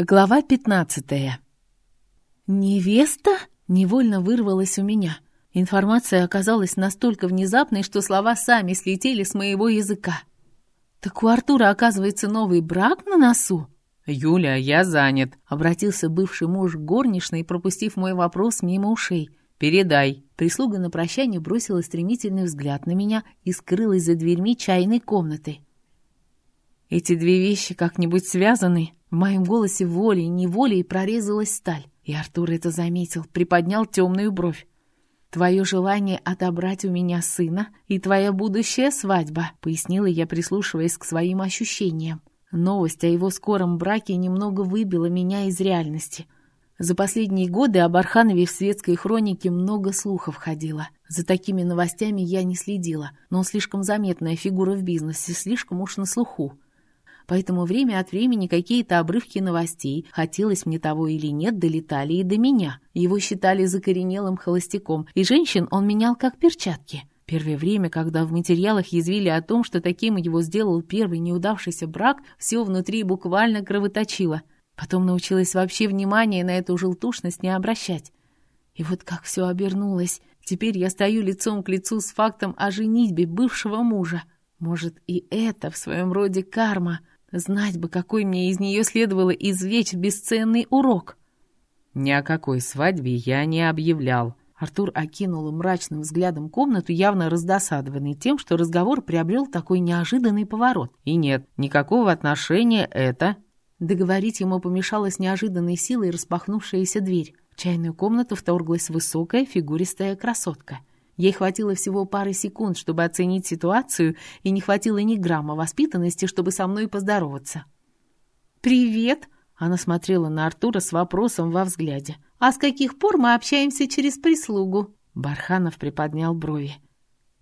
Глава пятнадцатая. «Невеста?» — невольно вырвалась у меня. Информация оказалась настолько внезапной, что слова сами слетели с моего языка. «Так у Артура, оказывается, новый брак на носу?» «Юля, я занят», — обратился бывший муж горничной, пропустив мой вопрос мимо ушей. «Передай». Прислуга на прощание бросила стремительный взгляд на меня и скрылась за дверьми чайной комнаты. «Эти две вещи как-нибудь связаны?» В моем голосе волей и неволей прорезалась сталь, и Артур это заметил, приподнял темную бровь. «Твое желание отобрать у меня сына и твоя будущая свадьба», — пояснила я, прислушиваясь к своим ощущениям. Новость о его скором браке немного выбила меня из реальности. За последние годы об Арханове в светской хронике много слухов ходило. За такими новостями я не следила, но он слишком заметная фигура в бизнесе, слишком уж на слуху поэтому время от времени какие-то обрывки новостей, хотелось мне того или нет, долетали и до меня. Его считали закоренелым холостяком, и женщин он менял как перчатки. Первое время, когда в материалах язвили о том, что таким его сделал первый неудавшийся брак, все внутри буквально кровоточило. Потом научилась вообще внимание на эту желтушность не обращать. И вот как все обернулось. Теперь я стою лицом к лицу с фактом о женитьбе бывшего мужа. Может, и это в своем роде карма. Знать бы, какой мне из нее следовало извлечь бесценный урок. Ни о какой свадьбе я не объявлял. Артур окинул мрачным взглядом комнату, явно раздосадованный тем, что разговор приобрел такой неожиданный поворот. И нет, никакого отношения это... Договорить ему помешала с неожиданной силой распахнувшаяся дверь. В чайную комнату вторглась высокая фигуристая красотка. Ей хватило всего пары секунд, чтобы оценить ситуацию, и не хватило ни грамма воспитанности, чтобы со мной поздороваться. «Привет!» — она смотрела на Артура с вопросом во взгляде. «А с каких пор мы общаемся через прислугу?» Барханов приподнял брови.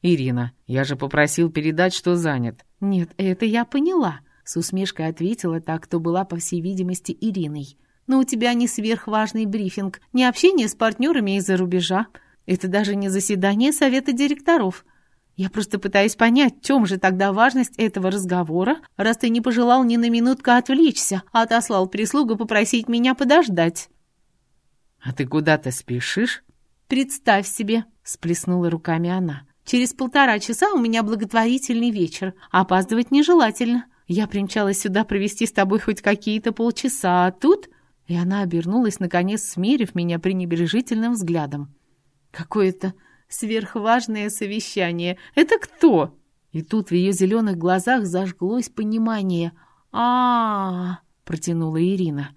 «Ирина, я же попросил передать, что занят». «Нет, это я поняла», — с усмешкой ответила та, кто была, по всей видимости, Ириной. «Но у тебя не сверхважный брифинг, не общение с партнерами из-за рубежа. Это даже не заседание совета директоров. Я просто пытаюсь понять, в чем же тогда важность этого разговора, раз ты не пожелал ни на минутку отвлечься, а отослал прислугу попросить меня подождать. «А ты куда-то спешишь?» «Представь себе», — сплеснула руками она. «Через полтора часа у меня благотворительный вечер. Опаздывать нежелательно. Я примчалась сюда провести с тобой хоть какие-то полчаса, а тут...» И она обернулась, наконец смерив меня пренебрежительным взглядом. Какое-то сверхважное совещание. Это кто? И тут в ее зеленых глазах зажглось понимание. а, -а, протянула Ирина.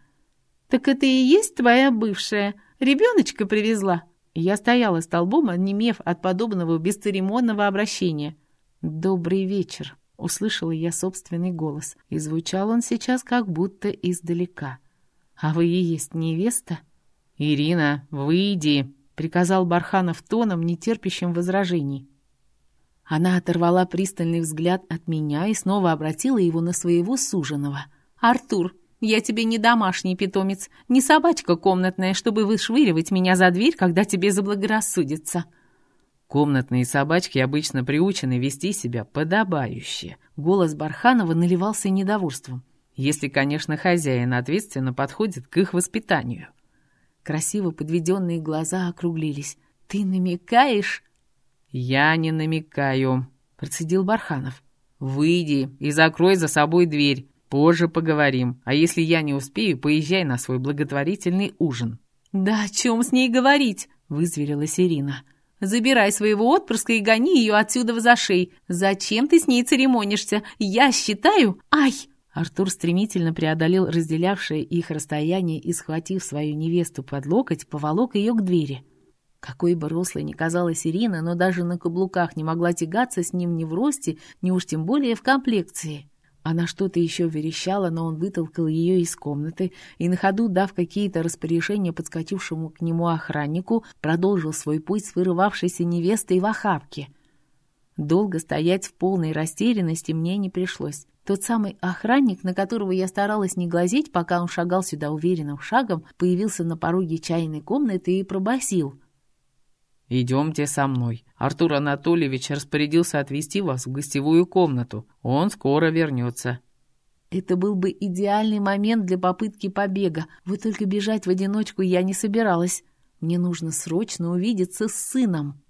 «Так это и есть твоя бывшая? Ребеночка привезла?» Я стояла столбом, онемев от подобного бесцеремонного обращения. «Добрый вечер», — услышала я собственный голос, и звучал он сейчас как будто издалека. «А вы и есть невеста?» «Ирина, выйди!» Приказал Барханов тоном, нетерпящим возражений. Она оторвала пристальный взгляд от меня и снова обратила его на своего суженого. «Артур, я тебе не домашний питомец, не собачка комнатная, чтобы вышвыривать меня за дверь, когда тебе заблагорассудится». Комнатные собачки обычно приучены вести себя подобающе. Голос Барханова наливался недовольством. Если, конечно, хозяин ответственно подходит к их воспитанию. Красиво подведенные глаза округлились. «Ты намекаешь?» «Я не намекаю», — процедил Барханов. «Выйди и закрой за собой дверь. Позже поговорим. А если я не успею, поезжай на свой благотворительный ужин». «Да о чем с ней говорить?» — вызверилась Ирина. «Забирай своего отпрыска и гони ее отсюда в зашей. Зачем ты с ней церемонишься? Я считаю... Ай!» Артур стремительно преодолел разделявшее их расстояние и, схватив свою невесту под локоть, поволок ее к двери. Какой бы рослой ни казалась Ирина, но даже на каблуках не могла тягаться с ним ни в росте, ни уж тем более в комплекции. Она что-то еще верещала, но он вытолкал ее из комнаты и на ходу, дав какие-то распоряжения подскочившему к нему охраннику, продолжил свой путь с вырывавшейся невестой в охапке. Долго стоять в полной растерянности мне не пришлось. Тот самый охранник, на которого я старалась не глазеть, пока он шагал сюда уверенным шагом, появился на пороге чайной комнаты и пробасил: «Идемте со мной. Артур Анатольевич распорядился отвезти вас в гостевую комнату. Он скоро вернется». Это был бы идеальный момент для попытки побега. Вот только бежать в одиночку я не собиралась. Мне нужно срочно увидеться с сыном.